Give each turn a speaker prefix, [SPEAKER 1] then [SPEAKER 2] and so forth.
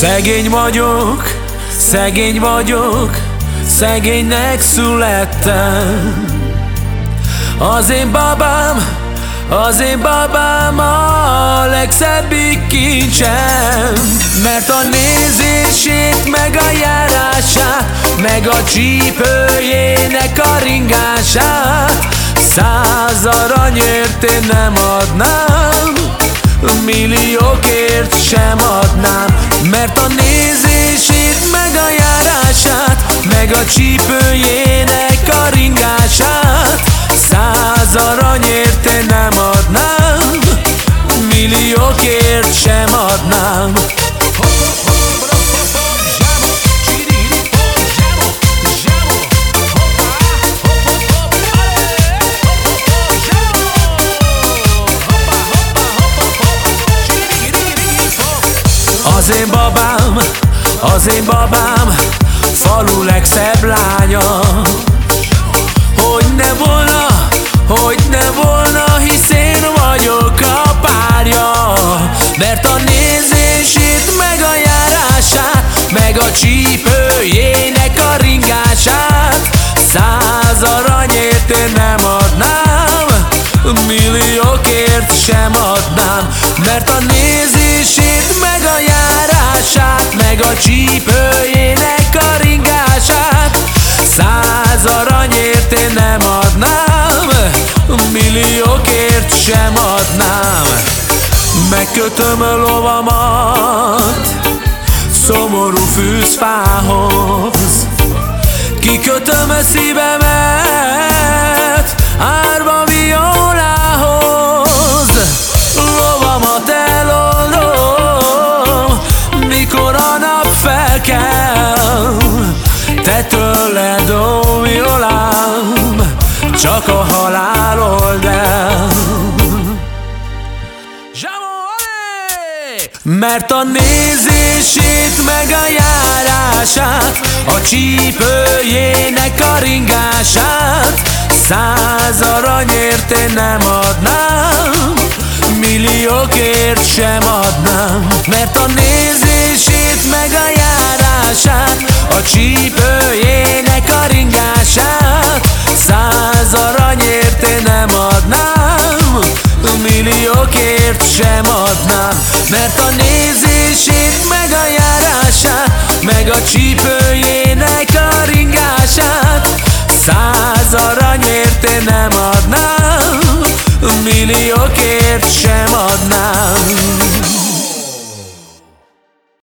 [SPEAKER 1] Szegény vagyok, szegény vagyok, szegénynek születtem. Az én babám, az én babám a legszebbik kincsem. Mert a nézését, meg a járását Meg a csípőjének a ringását Száz aranyért én nem adnám Milliókért sem adnám sem adnám. Az én babám, az én babám Falu legszebb csípőjének a ringását. Száz aranyért én nem adnám Milliókért sem adnám. Megkötöm a lovamat Szomorú fűzfához. Kikötöm a szívemet felkel Te tőled, ó violám Csak a halál old mert a nézését meg a járását A csípőjének a ringását Száz aranyért én nem adnám Milliókért sem adnám. Mert a nézését járását A csípőjének a ringását. Száz aranyért én nem adnám Milliókért sem adnám Mert a nézését meg a járását Meg a csípőjének a ringását. Száz aranyért én nem adnám Milliókért sem